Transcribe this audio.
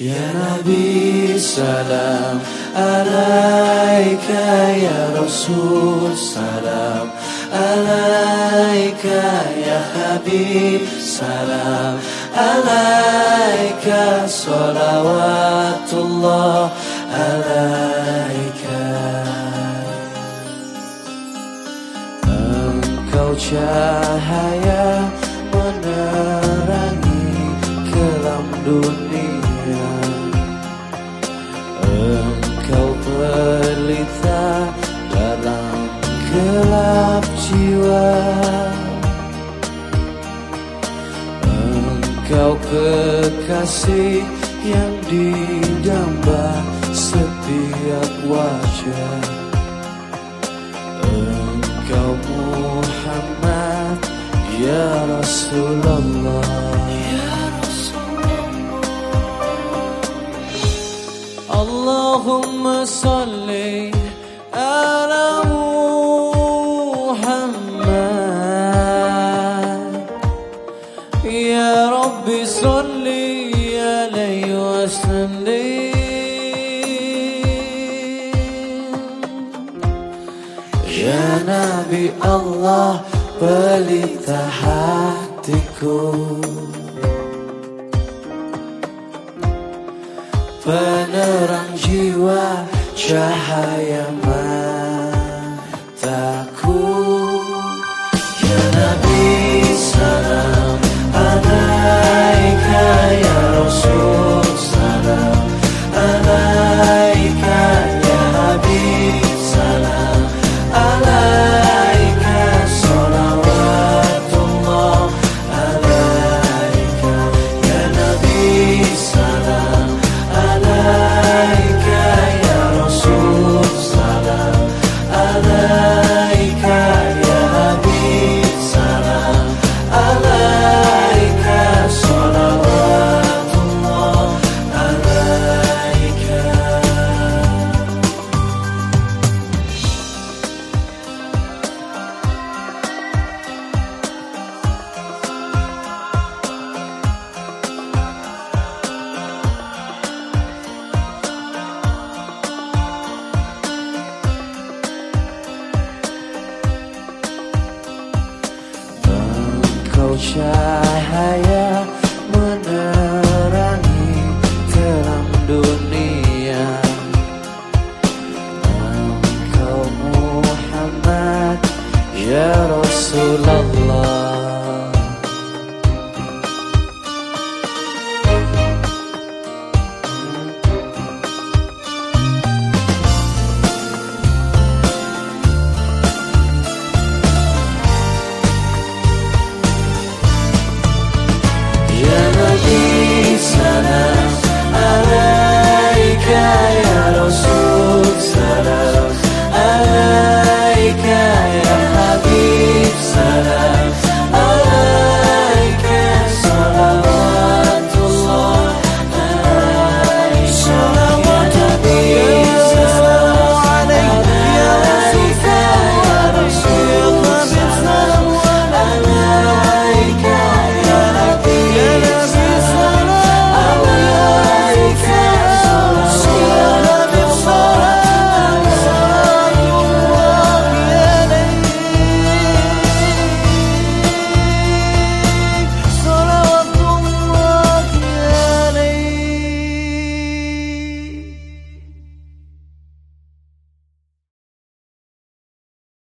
Ya Nabi salam. Alaika ya Rasul salam. Alaika ya Habib salam. Alaika salawatullah. Alaika. Engkau cahaya kekasih yang didamba setiap wajah. Engkau Muhammad ya Rasulullah. Ya Rasulullah. Allahumma salli ala Nabi Allah pelita hatiku. Penerang jiwa cahaya child.